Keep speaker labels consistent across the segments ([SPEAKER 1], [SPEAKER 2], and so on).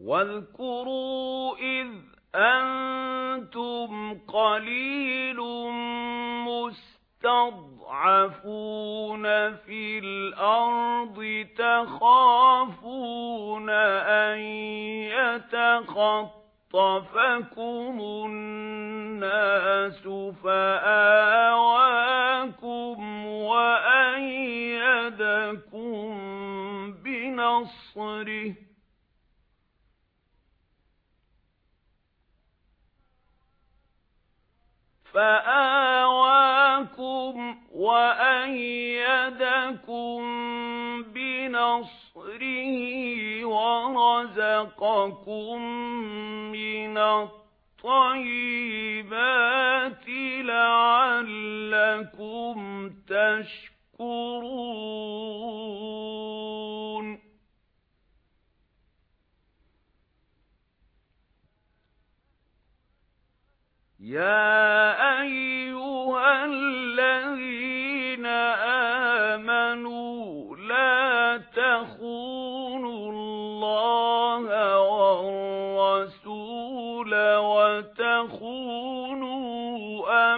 [SPEAKER 1] واذكروا إذ أنتم قليل مستضعفون في الأرض تخافون أن يتخطفكم الناس فآواكم فآواكم وأيدكم بنصره ورزقكم من الطيبات لعلكم تشكرون. يا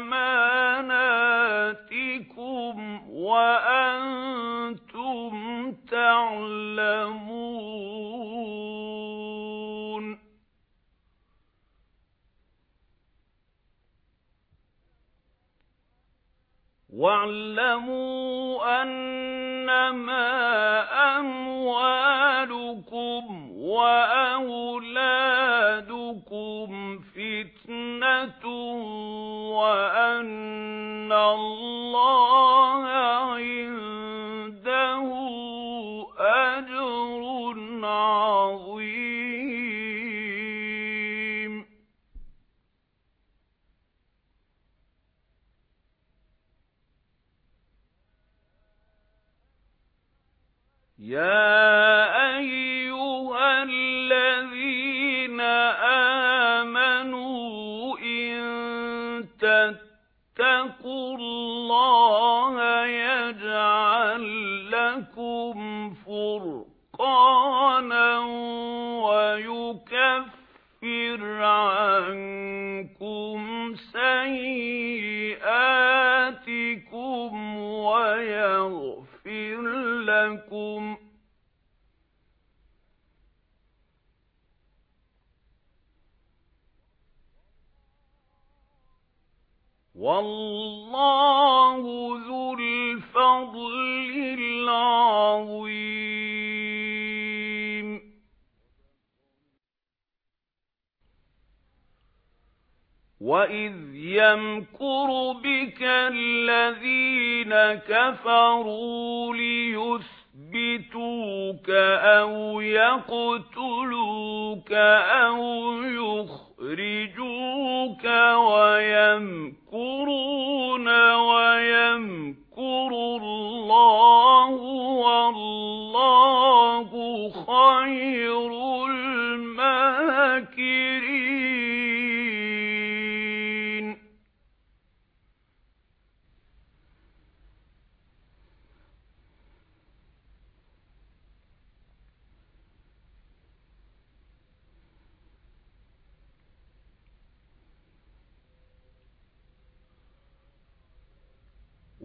[SPEAKER 1] أَمَانَاتِكُمْ وَأَنْتُمْ تَعْلَمُونَ. وَاعْلَمُوا أَنَّمَا أَمْوَالُكُمْ وَأَوْلَادُكُمْ فِتْنَةٌ وَأَنَّ اللَّهَ عِندَهُ أَجْرٌ عَظِيمٌ. يَا تَتَّقُوا اللَّهَ يَجْعَل لَّكُمْ فُرْقَانًا وَيُكَفِّرْ عَنكُمْ سَيِّئَاتِكُمْ وَيَغْفِرْ لَكُمْ وَاللَّهُ ذُو الْفَضْلِ الْعَظِيمِ. وَإِذْ يَمْكُرُ بِكَ الَّذِينَ كَفَرُوا لِيُثْبِتُوكَ أَوْ يَقْتُلُوكَ أَوْ يُخْرِجُوكَ وَيَمْكُرُونَ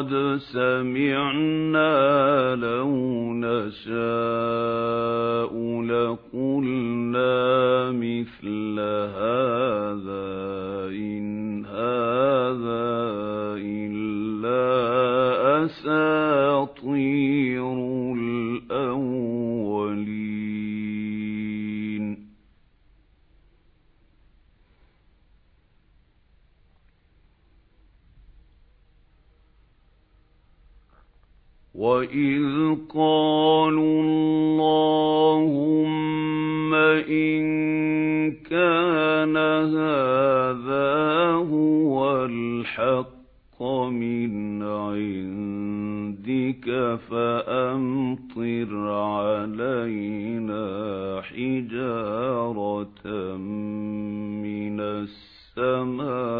[SPEAKER 1] قَدْ سَمِعْنَا وَإِذْ قَالُوا اللَّهُمَّ إِن كَانَ هَذَا هُوَ الْحَقَّ مِنْ عِندِكَ فَأَمْطِرْ عَلَيْنَا حِجَارَةً مِنَ السَّمَاءِ